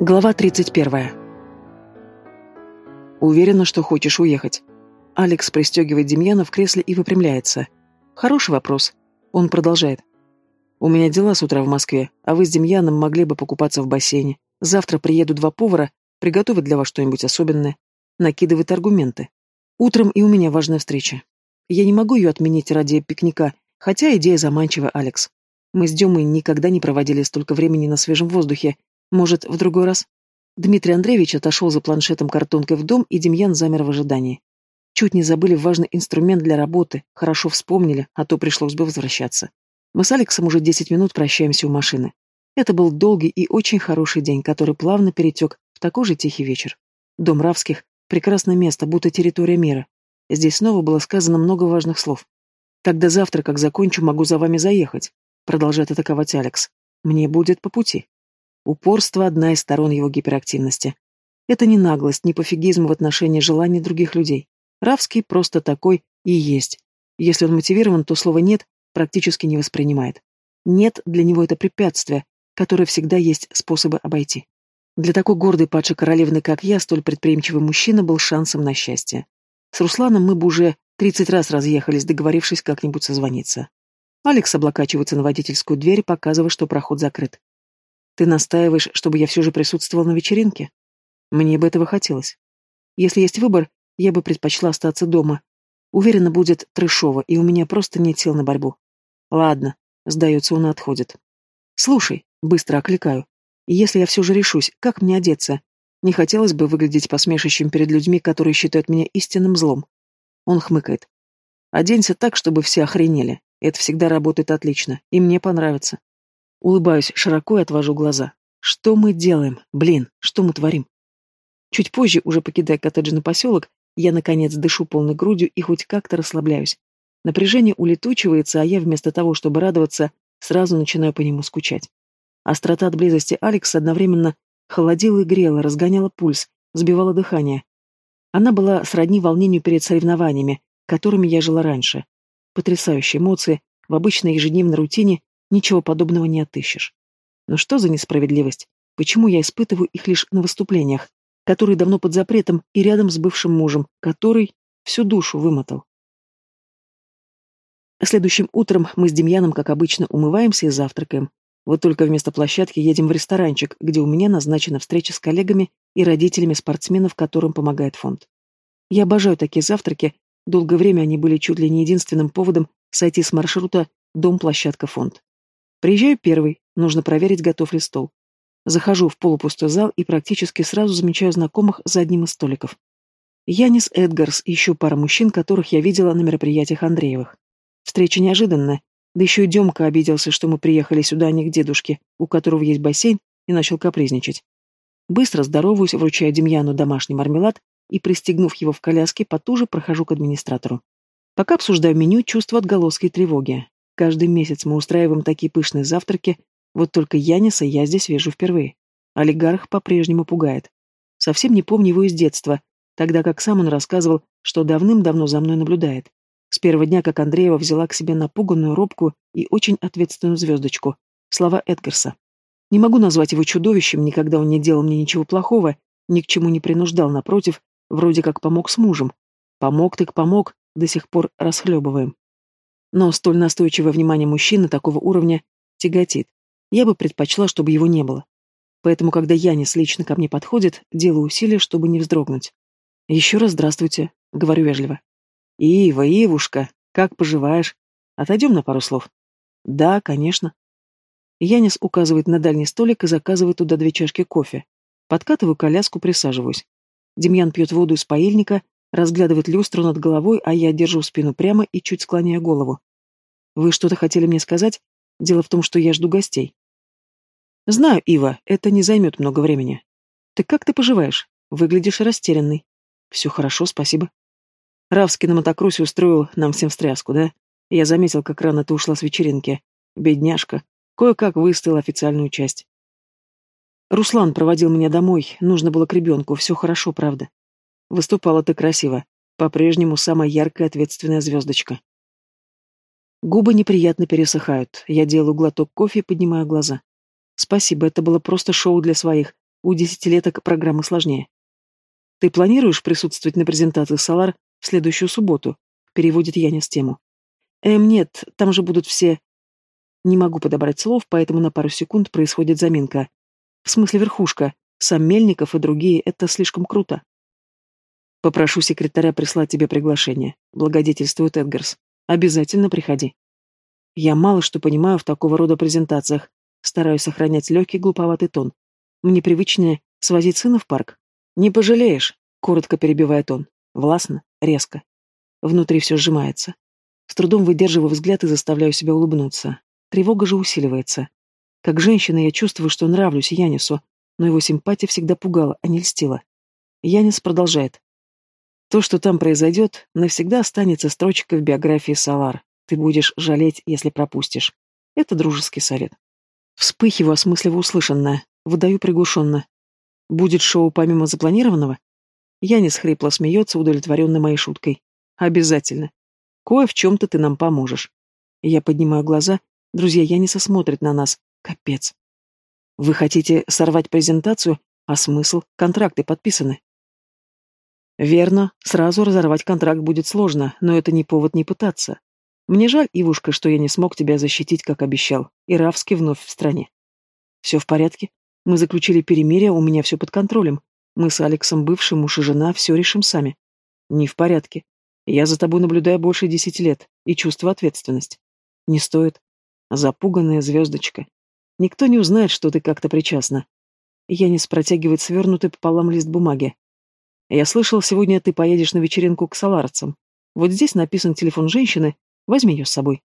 Глава 31. Уверена, что хочешь уехать. Алекс пристегивает Демьяна в кресле и выпрямляется. Хороший вопрос. Он продолжает. У меня дела с утра в Москве, а вы с Демьяном могли бы покупаться в бассейне. Завтра приедут два повара, приготовят для вас что-нибудь особенное. Накидывает аргументы. Утром и у меня важная встреча. Я не могу ее отменить ради пикника, хотя идея заманчивая, Алекс. Мы с Демой никогда не проводили столько времени на свежем воздухе, может, в другой раз? Дмитрий Андреевич отошел за планшетом картонкой в дом, и Демьян замер в ожидании. Чуть не забыли важный инструмент для работы, хорошо вспомнили, а то пришлось бы возвращаться. Мы с Алексом уже десять минут прощаемся у машины. Это был долгий и очень хороший день, который плавно перетек в такой же тихий вечер. Дом Равских — прекрасное место, будто территория мира. Здесь снова было сказано много важных слов. «Тогда завтра, как закончу, могу за вами заехать», — продолжает атаковать Алекс. «Мне будет по пути». Упорство – одна из сторон его гиперактивности. Это не наглость, не пофигизм в отношении желаний других людей. Равский просто такой и есть. Если он мотивирован, то слово «нет» практически не воспринимает. «Нет» для него это препятствие, которое всегда есть способы обойти. Для такой гордой падшей королевны, как я, столь предприимчивый мужчина был шансом на счастье. С Русланом мы бы уже тридцать раз разъехались, договорившись как-нибудь созвониться. Алекс облокачивается на водительскую дверь, показывая, что проход закрыт. Ты настаиваешь, чтобы я все же присутствовал на вечеринке? Мне бы этого хотелось. Если есть выбор, я бы предпочла остаться дома. Уверена, будет трешово, и у меня просто нет сил на борьбу. Ладно, сдается он и отходит. Слушай, быстро окликаю. Если я все же решусь, как мне одеться? Не хотелось бы выглядеть посмешищем перед людьми, которые считают меня истинным злом. Он хмыкает. Оденься так, чтобы все охренели. Это всегда работает отлично, и мне понравится. Улыбаюсь широко и отвожу глаза. Что мы делаем? Блин, что мы творим? Чуть позже, уже покидая коттеджный поселок, я, наконец, дышу полной грудью и хоть как-то расслабляюсь. Напряжение улетучивается, а я вместо того, чтобы радоваться, сразу начинаю по нему скучать. Острота от близости Алекса одновременно холодила и грела, разгоняла пульс, сбивала дыхание. Она была сродни волнению перед соревнованиями, которыми я жила раньше. Потрясающие эмоции в обычной ежедневной рутине Ничего подобного не отыщешь. Но что за несправедливость? Почему я испытываю их лишь на выступлениях, которые давно под запретом и рядом с бывшим мужем, который всю душу вымотал? Следующим утром мы с Демьяном, как обычно, умываемся и завтракаем. Вот только вместо площадки едем в ресторанчик, где у меня назначена встреча с коллегами и родителями спортсменов, которым помогает фонд. Я обожаю такие завтраки, долгое время они были чуть ли не единственным поводом сойти с маршрута «Дом-площадка-фонд». Приезжаю первый, нужно проверить, готов ли стол. Захожу в полупустой зал и практически сразу замечаю знакомых за одним из столиков. Янис Эдгарс и еще пара мужчин, которых я видела на мероприятиях Андреевых. Встреча неожиданная, да еще и Демка обиделся, что мы приехали сюда а не к дедушке, у которого есть бассейн, и начал капризничать. Быстро здороваюсь, вручаю Демьяну домашний мармелад и, пристегнув его в коляске, потуже прохожу к администратору. Пока обсуждаю меню, чувство отголоски тревоги. Каждый месяц мы устраиваем такие пышные завтраки, вот только Яниса я здесь вижу впервые. Олигарх по-прежнему пугает. Совсем не помню его из детства, тогда как сам он рассказывал, что давным-давно за мной наблюдает. С первого дня, как Андреева взяла к себе напуганную, робкую и очень ответственную звездочку. Слова Эдгарса. Не могу назвать его чудовищем, никогда он не делал мне ничего плохого, ни к чему не принуждал, напротив, вроде как помог с мужем. Помог так помог, до сих пор расхлебываем. Но столь настойчивое внимание мужчины такого уровня тяготит. Я бы предпочла, чтобы его не было. Поэтому, когда Янис лично ко мне подходит, делаю усилия, чтобы не вздрогнуть. «Еще раз здравствуйте», — говорю вежливо. «Ива, Ивушка, как поживаешь? Отойдем на пару слов?» «Да, конечно». Янис указывает на дальний столик и заказывает туда две чашки кофе. Подкатываю коляску, присаживаюсь. Демьян пьет воду из паильника, разглядывает люстру над головой, а я держу спину прямо и чуть склоняю голову. Вы что-то хотели мне сказать? Дело в том, что я жду гостей. Знаю, Ива, это не займет много времени. Ты как ты поживаешь? Выглядишь растерянный. Все хорошо, спасибо. Равский на мотокроссе устроил нам всем встряску, да? Я заметил, как рано ты ушла с вечеринки. Бедняжка. Кое-как выстоял официальную часть. Руслан проводил меня домой, нужно было к ребенку, все хорошо, правда. Выступала ты красиво. По-прежнему самая яркая ответственная звездочка. Губы неприятно пересыхают. Я делаю глоток кофе и поднимаю глаза. Спасибо, это было просто шоу для своих. У десятилеток программы сложнее. Ты планируешь присутствовать на презентации Solar в следующую субботу? Переводит Янис тему. Эм, нет, там же будут все... Не могу подобрать слов, поэтому на пару секунд происходит заминка. В смысле верхушка. Сам Мельников и другие — это слишком круто. Попрошу секретаря прислать тебе приглашение. Благодетельствует Эдгарс. Обязательно приходи. Я мало что понимаю в такого рода презентациях. Стараюсь сохранять легкий глуповатый тон. Мне привычнее свозить сына в парк. Не пожалеешь, коротко перебивает он. Властно, резко. Внутри все сжимается. С трудом выдерживаю взгляд и заставляю себя улыбнуться. Тревога же усиливается. Как женщина я чувствую, что нравлюсь Янису, но его симпатия всегда пугала, а не льстила. Янис продолжает. То, что там произойдет, навсегда останется строчкой в биографии Салар. Ты будешь жалеть, если пропустишь. Это дружеский совет. Вспыхиваю, осмысливая услышанное. Выдаю приглушенно. Будет шоу помимо запланированного? Янис хрипло смеется, удовлетворенный моей шуткой. Обязательно. Кое в чем-то ты нам поможешь. Я поднимаю глаза. Друзья Яниса смотрят на нас. Капец. Вы хотите сорвать презентацию, а смысл? Контракты подписаны. Верно, сразу разорвать контракт будет сложно, но это не повод не пытаться. Мне жаль, Ивушка, что я не смог тебя защитить, как обещал. И Равский вновь в стране. Все в порядке? Мы заключили перемирие, у меня все под контролем. Мы с Алексом, бывший муж и жена, все решим сами. Не в порядке. Я за тобой наблюдаю больше десяти лет и чувствую ответственность. Не стоит. Запуганная звездочка. Никто не узнает, что ты как-то причастна. Янис протягивает свернутый пополам лист бумаги. Я слышал, сегодня ты поедешь на вечеринку к саларцам. Вот здесь написан телефон женщины. Возьми ее с собой.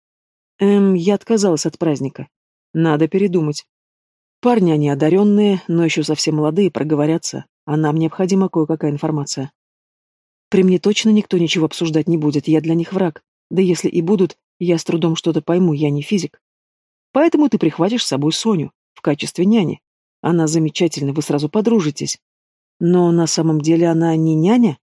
Эм, я отказалась от праздника. Надо передумать. Парни они одаренные, но еще совсем молодые, проговорятся, а нам необходима кое-какая информация. При мне точно никто ничего обсуждать не будет, я для них враг. Да если и будут, я с трудом что-то пойму, я не физик. Поэтому ты прихватишь с собой Соню в качестве няни. Она замечательна, вы сразу подружитесь. Но на самом деле она не няня?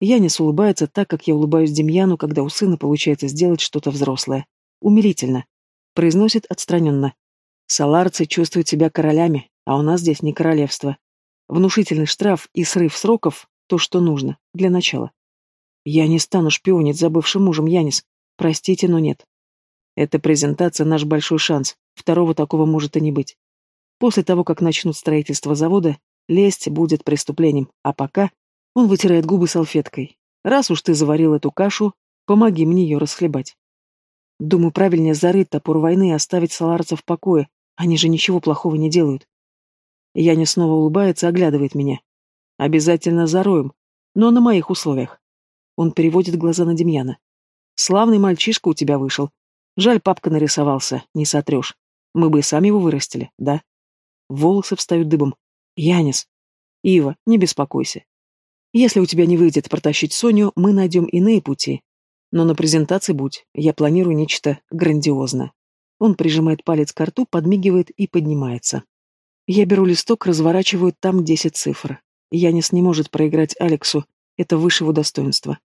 Янис улыбается так, как я улыбаюсь Демьяну, когда у сына получается сделать что-то взрослое. Умилительно. Произносит отстраненно. Саларцы чувствуют себя королями, а у нас здесь не королевство. Внушительный штраф и срыв сроков то, что нужно, для начала. Я не стану шпионить за бывшим мужем Янис. Простите, но нет. Эта презентация наш большой шанс. Второго такого может и не быть. После того, как начнут строительство завода, лесть будет преступлением, а пока он вытирает губы салфеткой. Раз уж ты заварил эту кашу, помоги мне ее расхлебать. Думаю, правильнее зарыть топор войны и оставить саларцев в покое. Они же ничего плохого не делают. Яня снова улыбается, оглядывает меня. Обязательно зароем, но на моих условиях. Он переводит глаза на Демьяна. Славный мальчишка у тебя вышел. Жаль, папка нарисовался, не сотрешь. Мы бы и сами его вырастили, да? Волосы встают дыбом. Янис. Ива, не беспокойся. Если у тебя не выйдет протащить Соню, мы найдем иные пути. Но на презентации будь, я планирую нечто грандиозное. Он прижимает палец к рту, подмигивает и поднимается. Я беру листок, разворачиваю там десять цифр. Янис не может проиграть Алексу, это выше его достоинства.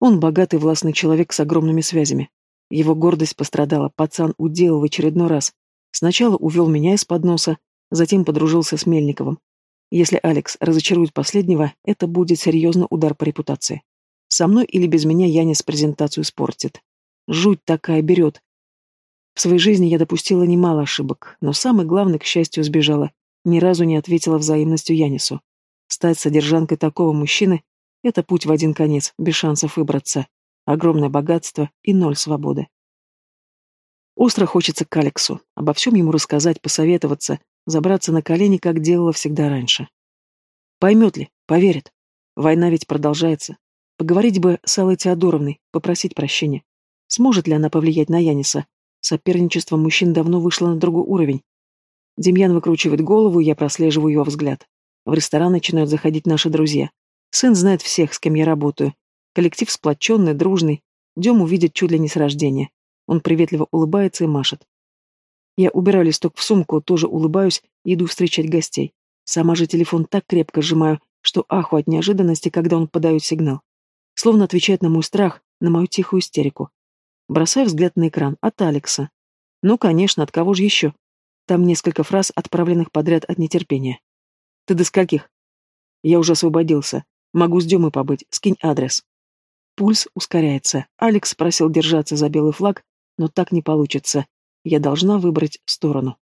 Он богатый властный человек с огромными связями. Его гордость пострадала, пацан уделал в очередной раз. Сначала увел меня из-под носа, затем подружился с Мельниковым. Если Алекс разочарует последнего, это будет серьезный удар по репутации. Со мной или без меня Янис презентацию испортит. Жуть такая берет. В своей жизни я допустила немало ошибок, но самое главное, к счастью, сбежала. Ни разу не ответила взаимностью Янису. Стать содержанкой такого мужчины — это путь в один конец, без шансов выбраться. Огромное богатство и ноль свободы. Остро хочется к Алексу, обо всем ему рассказать, посоветоваться, забраться на колени, как делала всегда раньше. Поймет ли, поверит. Война ведь продолжается. Поговорить бы с Аллой Теодоровной, попросить прощения. Сможет ли она повлиять на Яниса? Соперничество мужчин давно вышло на другой уровень. Демьян выкручивает голову, я прослеживаю его взгляд. В ресторан начинают заходить наши друзья. Сын знает всех, с кем я работаю. Коллектив сплоченный, дружный. Дем увидит чуть ли не с рождения. Он приветливо улыбается и машет. Я убираю листок в сумку, тоже улыбаюсь и иду встречать гостей. Сама же телефон так крепко сжимаю, что аху от неожиданности, когда он подает сигнал. Словно отвечает на мой страх, на мою тихую истерику. Бросаю взгляд на экран. От Алекса. Ну, конечно, от кого же еще? Там несколько фраз, отправленных подряд от нетерпения. Ты до скольких? Я уже освободился. Могу с Демой побыть. Скинь адрес. Пульс ускоряется. Алекс просил держаться за белый флаг, но так не получится. Я должна выбрать сторону.